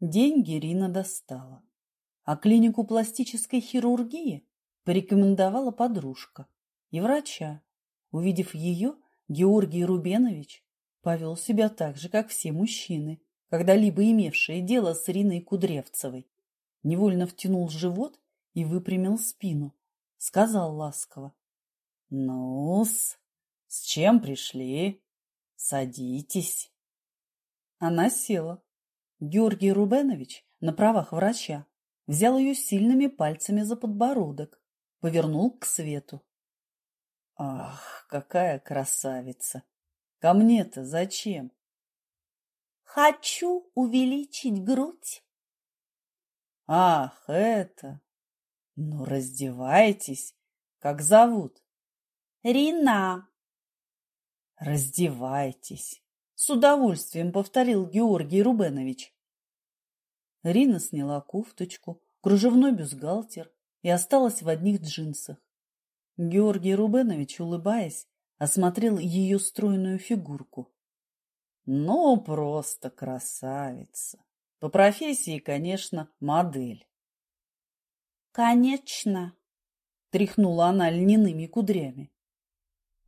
Деньги Рина достала, а клинику пластической хирургии порекомендовала подружка и врача. Увидев ее, Георгий Рубенович повел себя так же, как все мужчины, когда-либо имевшие дело с Риной Кудревцевой. Невольно втянул живот и выпрямил спину. Сказал ласково. «Ну-с, с чем пришли? Садитесь». Она села. Георгий Рубенович на правах врача взял ее сильными пальцами за подбородок, повернул к свету. «Ах, какая красавица! Ко мне-то зачем?» «Хочу увеличить грудь». «Ах, это! Ну, раздевайтесь. Как зовут?» «Рина». «Раздевайтесь!» С удовольствием повторил Георгий Рубенович. Рина сняла кофточку, кружевной бюстгальтер и осталась в одних джинсах. Георгий Рубенович, улыбаясь, осмотрел ее стройную фигурку. Ну, просто красавица. По профессии, конечно, модель. Конечно, тряхнула она льняными кудрями.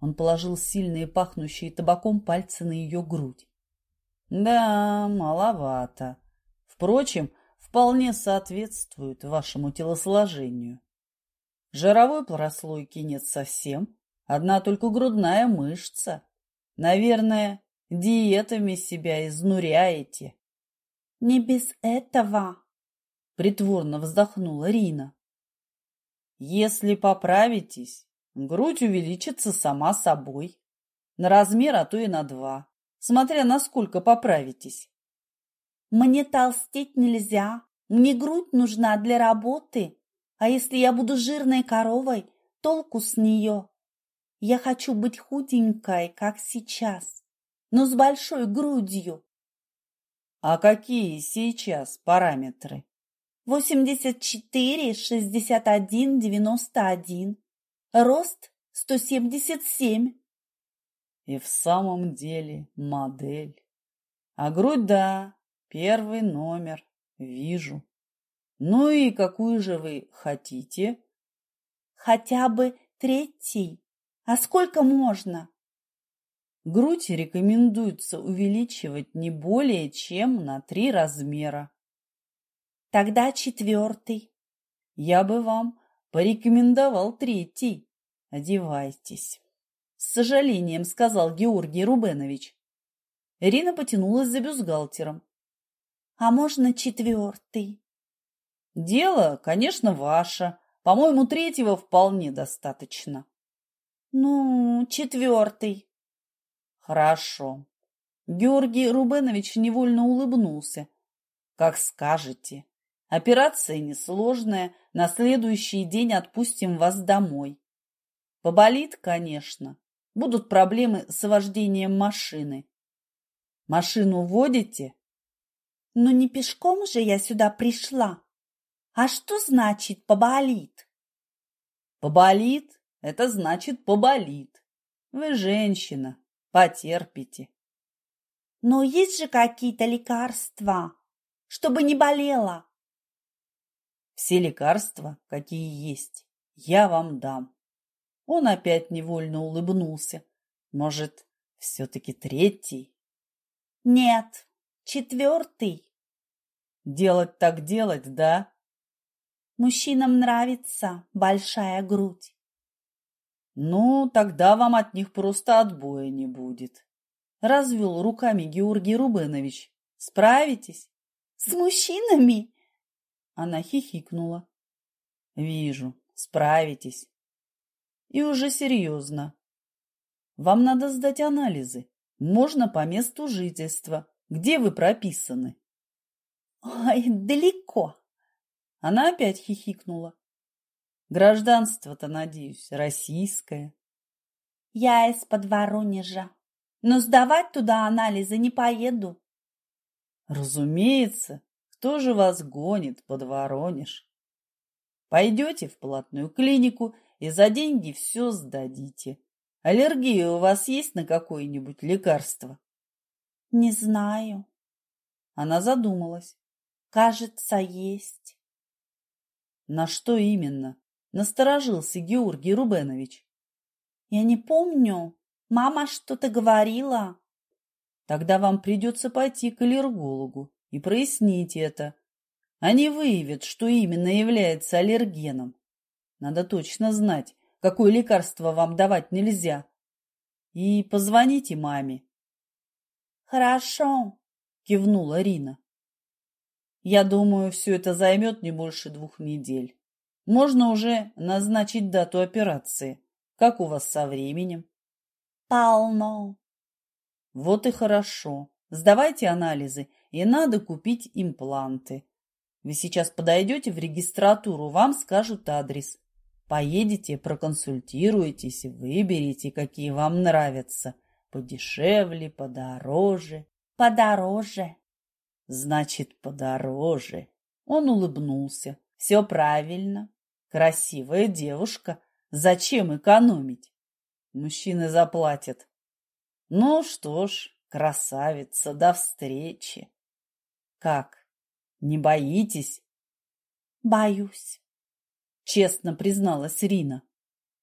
Он положил сильные пахнущие табаком пальцы на ее грудь. Да, маловато. Впрочем, вполне соответствует вашему телосложению. Жировой прослойки нет совсем, одна только грудная мышца. Наверное, диетами себя изнуряете. Не без этого, притворно вздохнула Рина. Если поправитесь, Грудь увеличится сама собой. На размер, а то и на два. Смотря насколько поправитесь. Мне толстеть нельзя. Мне грудь нужна для работы. А если я буду жирной коровой, толку с нее. Я хочу быть худенькой, как сейчас, но с большой грудью. А какие сейчас параметры? Восемьдесят четыре, шестьдесят один, девяносто один. Рост 177. И в самом деле модель. А грудь, да, первый номер, вижу. Ну и какую же вы хотите? Хотя бы третий. А сколько можно? Грудь рекомендуется увеличивать не более чем на три размера. Тогда четвертый. Я бы вам порекомендовал третий. Одевайтесь. С сожалением сказал Георгий Рубенович. Ирина потянулась за бюстгальтером. А можно четвертый? Дело, конечно, ваше. По-моему, третьего вполне достаточно. Ну, четвертый. Хорошо. Георгий Рубенович невольно улыбнулся. Как скажете. Операция несложная, на следующий день отпустим вас домой. Поболит, конечно. Будут проблемы с вождением машины. Машину водите? Но не пешком же я сюда пришла. А что значит поболит? Поболит – это значит поболит. Вы женщина, потерпите. Но есть же какие-то лекарства, чтобы не болела. Все лекарства, какие есть, я вам дам. Он опять невольно улыбнулся. Может, все-таки третий? Нет, четвертый. Делать так делать, да? Мужчинам нравится большая грудь. Ну, тогда вам от них просто отбоя не будет. Развел руками Георгий Рубенович. Справитесь? С мужчинами? Она хихикнула. Вижу, справитесь. И уже серьезно. Вам надо сдать анализы. Можно по месту жительства. Где вы прописаны? Ой, далеко. Она опять хихикнула. Гражданство-то, надеюсь, российское. Я из-под Воронежа. Но сдавать туда анализы не поеду. Разумеется, кто же вас гонит под Воронеж? Пойдете в платную клинику и за деньги все сдадите. Аллергия у вас есть на какое-нибудь лекарство? Не знаю. Она задумалась. Кажется, есть. На что именно? Насторожился Георгий Рубенович. Я не помню. Мама что-то говорила. Тогда вам придется пойти к аллергологу и прояснить это. Они выявят, что именно является аллергеном. Надо точно знать, какое лекарство вам давать нельзя. И позвоните маме. Хорошо, кивнула Рина. Я думаю, все это займет не больше двух недель. Можно уже назначить дату операции. Как у вас со временем? Полно. Вот и хорошо. Сдавайте анализы, и надо купить импланты. Вы сейчас подойдете в регистратуру, вам скажут адрес. Поедете, проконсультируетесь, выберите, какие вам нравятся. Подешевле, подороже. Подороже. Значит, подороже. Он улыбнулся. Все правильно. Красивая девушка. Зачем экономить? Мужчины заплатят. Ну что ж, красавица, до встречи. Как? Не боитесь? Боюсь. Честно призналась Рина.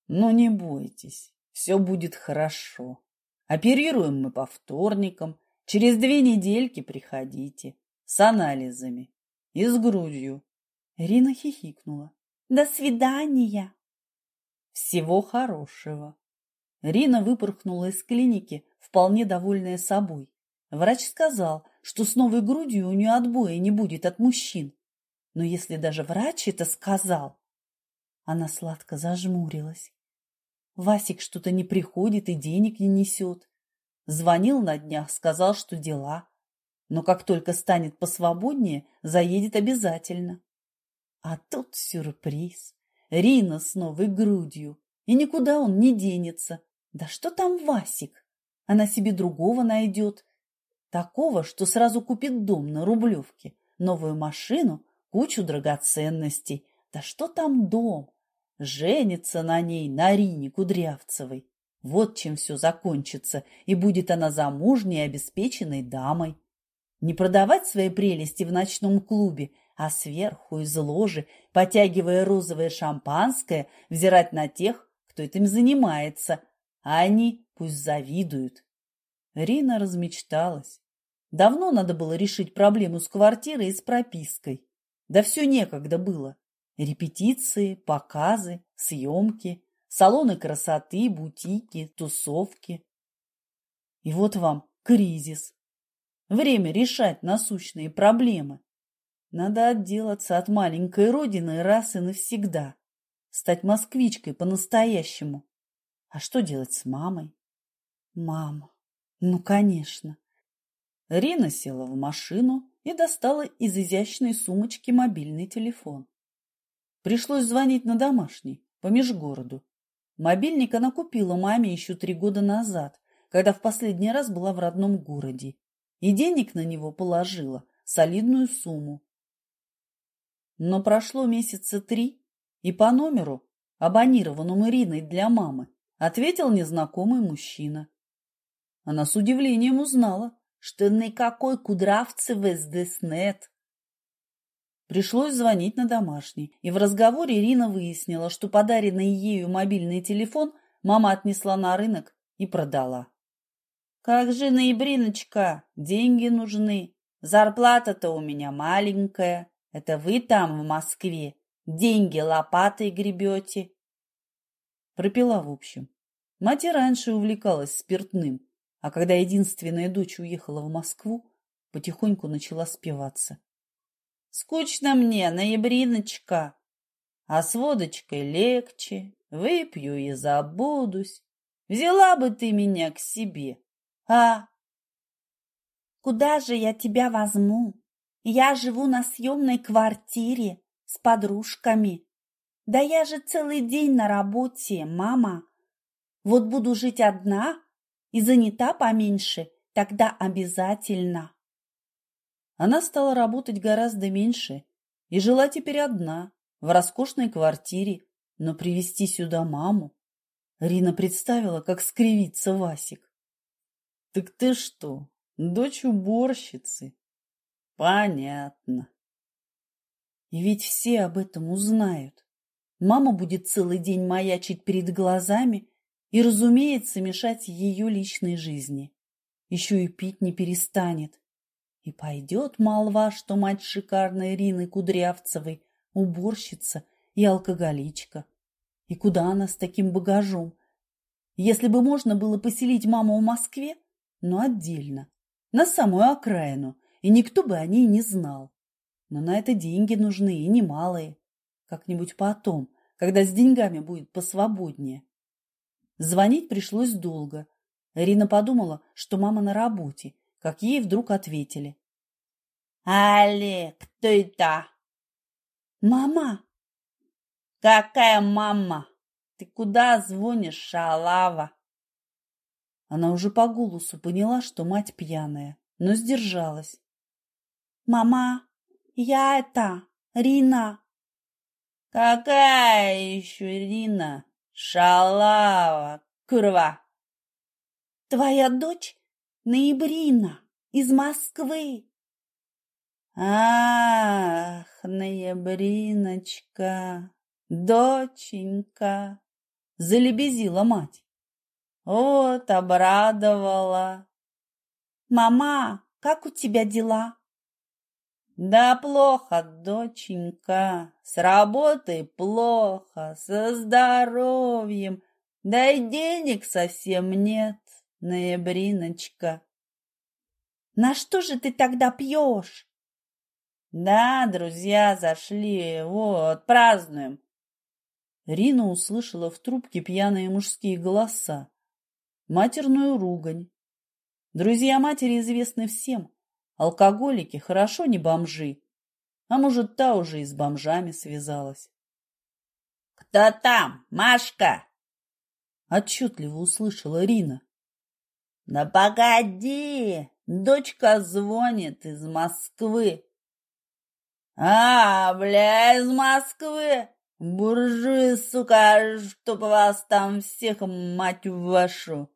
Но не бойтесь, все будет хорошо. Оперируем мы по вторникам, Через две недельки приходите. С анализами. И с грудью. Рина хихикнула. До свидания. Всего хорошего. Рина выпорхнула из клиники, вполне довольная собой. Врач сказал, что с новой грудью у нее отбоя не будет от мужчин. Но если даже врач это сказал... Она сладко зажмурилась. Васик что-то не приходит и денег не несет. Звонил на днях, сказал, что дела. Но как только станет посвободнее, заедет обязательно. А тут сюрприз. Рина с новой грудью. И никуда он не денется. Да что там Васик? Она себе другого найдет. Такого, что сразу купит дом на Рублевке, новую машину, кучу драгоценностей. Да что там дом? Женится на ней, на Рине Кудрявцевой. Вот чем все закончится, и будет она замужней обеспеченной дамой. Не продавать свои прелести в ночном клубе, а сверху из ложи, потягивая розовое шампанское, взирать на тех, кто этим занимается, а они пусть завидуют. Рина размечталась. Давно надо было решить проблему с квартирой и с пропиской. Да все некогда было. Репетиции, показы, съемки салоны красоты, бутики, тусовки. И вот вам кризис. Время решать насущные проблемы. Надо отделаться от маленькой родины раз и навсегда. Стать москвичкой по-настоящему. А что делать с мамой? Мама. Ну, конечно. Рина села в машину и достала из изящной сумочки мобильный телефон. Пришлось звонить на домашний, по межгороду. Мобильник она купила маме еще три года назад, когда в последний раз была в родном городе, и денег на него положила, солидную сумму. Но прошло месяца три, и по номеру, абонированному Ириной для мамы, ответил незнакомый мужчина. Она с удивлением узнала, что никакой Кудравцев здесь нет. Пришлось звонить на домашний, и в разговоре Ирина выяснила, что подаренный ею мобильный телефон мама отнесла на рынок и продала. «Как же, ноябриночка, деньги нужны. Зарплата-то у меня маленькая. Это вы там, в Москве, деньги лопатой гребете?» Пропила в общем. Мать и раньше увлекалась спиртным, а когда единственная дочь уехала в Москву, потихоньку начала спиваться. Скучно мне, ноябриночка, а с водочкой легче, выпью и забудусь. Взяла бы ты меня к себе, а? Куда же я тебя возьму? Я живу на съемной квартире с подружками. Да я же целый день на работе, мама. Вот буду жить одна и занята поменьше, тогда обязательно. Она стала работать гораздо меньше и жила теперь одна, в роскошной квартире, но привести сюда маму. Рина представила, как скривится Васик. — Так ты что, дочь уборщицы? — Понятно. И ведь все об этом узнают. Мама будет целый день маячить перед глазами и, разумеется, мешать ее личной жизни. Еще и пить не перестанет. И пойдет молва, что мать шикарной Ирины Кудрявцевой уборщица и алкоголичка. И куда она с таким багажом? Если бы можно было поселить маму в Москве, но отдельно, на самую окраину, и никто бы о ней не знал. Но на это деньги нужны и немалые. Как-нибудь потом, когда с деньгами будет посвободнее. Звонить пришлось долго. Ирина подумала, что мама на работе, как ей вдруг ответили. «Олег, кто это?» «Мама!» «Какая мама? Ты куда звонишь, шалава?» Она уже по голосу поняла, что мать пьяная, но сдержалась. «Мама, я это, Рина!» «Какая еще Рина? Шалава, курва!» «Твоя дочь Ноябрина из Москвы!» Ах, ноябриночка, доченька, залебезила мать. Вот обрадовала. Мама, как у тебя дела? Да плохо, доченька, с работой плохо, со здоровьем, да и денег совсем нет, ноябриночка. На что же ты тогда пьешь? Да, друзья зашли, вот, празднуем. Рина услышала в трубке пьяные мужские голоса, матерную ругань. Друзья матери известны всем. Алкоголики хорошо не бомжи, а может, та уже и с бомжами связалась. — Кто там, Машка? — отчетливо услышала Рина. — Да погоди, дочка звонит из Москвы. А, бля, из Москвы. Буржуи, сука, чтоб вас там всех, мать вашу.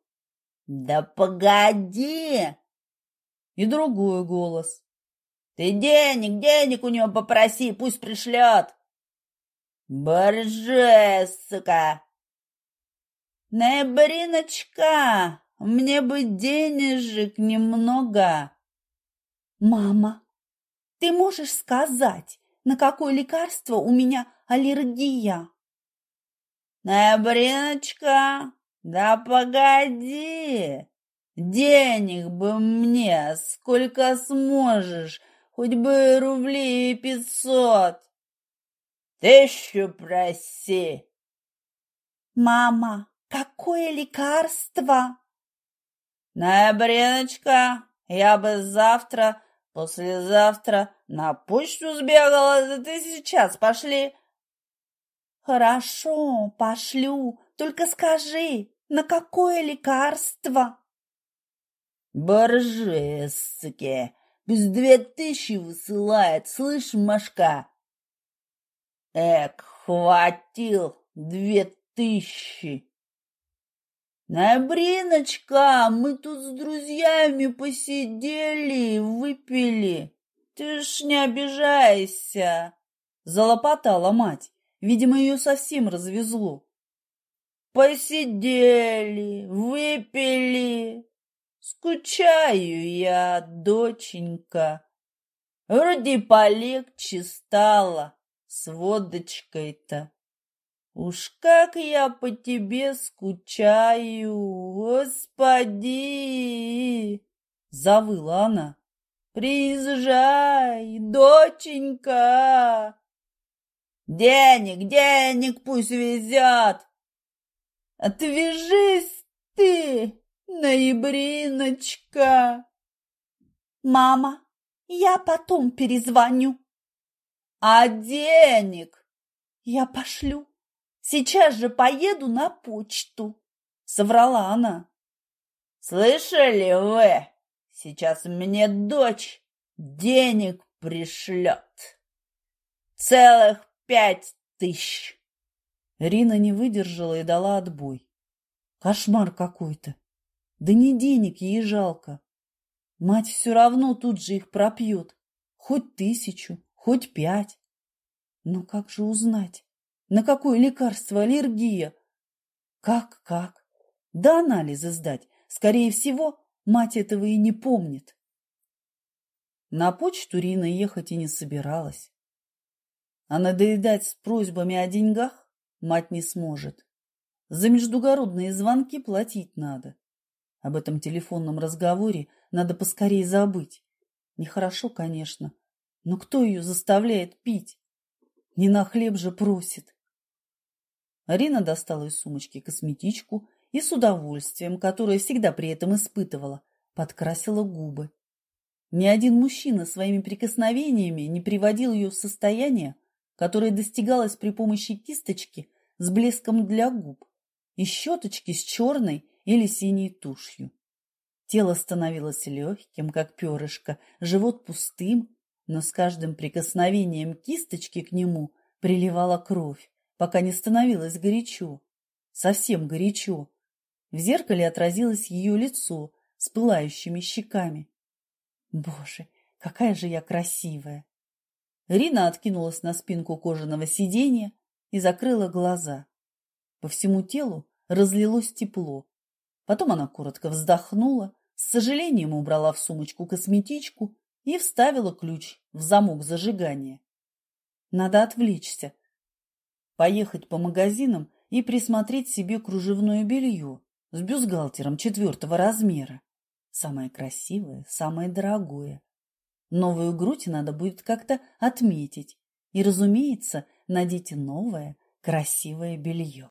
Да погоди. И другой голос. Ты денег, денег у него попроси, пусть пришлет. Борже, сука. Ноябриночка, мне бы денежек немного. Мама, ты можешь сказать, на какое лекарство у меня аллергия? Бриночка, да погоди! Денег бы мне сколько сможешь, хоть бы рублей пятьсот. Тысячу проси. Мама, какое лекарство? Бриночка, я бы завтра Послезавтра на почту сбегала, да ты сейчас пошли. Хорошо, пошлю. Только скажи, на какое лекарство? Боржески. Без две тысячи высылает, слышь, Машка? Эк, хватил две тысячи. «Набриночка, мы тут с друзьями посидели, выпили. Ты ж не обижайся!» Залопотала мать. Видимо, ее совсем развезло. «Посидели, выпили. Скучаю я, доченька. Вроде полегче стало с водочкой-то. Уж как я по тебе скучаю, господи! Завыла она. Приезжай, доченька! Денег, денег пусть везет! Отвяжись ты, ноябриночка! Мама, я потом перезвоню. А денег я пошлю. Сейчас же поеду на почту, — соврала она. Слышали вы? Сейчас мне дочь денег пришлет. Целых пять тысяч. Рина не выдержала и дала отбой. Кошмар какой-то. Да не денег ей жалко. Мать все равно тут же их пропьет. Хоть тысячу, хоть пять. Но как же узнать, на какое лекарство аллергия? Как, как? Да анализы сдать. Скорее всего, мать этого и не помнит. На почту Рина ехать и не собиралась. А надоедать с просьбами о деньгах мать не сможет. За междугородные звонки платить надо. Об этом телефонном разговоре надо поскорее забыть. Нехорошо, конечно, но кто ее заставляет пить? Не на хлеб же просит. Арина достала из сумочки косметичку и с удовольствием, которое всегда при этом испытывала, подкрасила губы. Ни один мужчина своими прикосновениями не приводил ее в состояние, которое достигалось при помощи кисточки с блеском для губ и щеточки с черной или синей тушью. Тело становилось легким, как перышко, живот пустым, но с каждым прикосновением кисточки к нему приливала кровь, пока не становилось горячо, совсем горячо. В зеркале отразилось ее лицо с пылающими щеками. Боже, какая же я красивая! Рина откинулась на спинку кожаного сиденья и закрыла глаза. По всему телу разлилось тепло. Потом она коротко вздохнула, с сожалением убрала в сумочку косметичку и вставила ключ в замок зажигания. Надо отвлечься, поехать по магазинам и присмотреть себе кружевное белье с бюстгальтером четвертого размера. Самое красивое, самое дорогое. Новую грудь надо будет как-то отметить. И, разумеется, надеть новое красивое белье.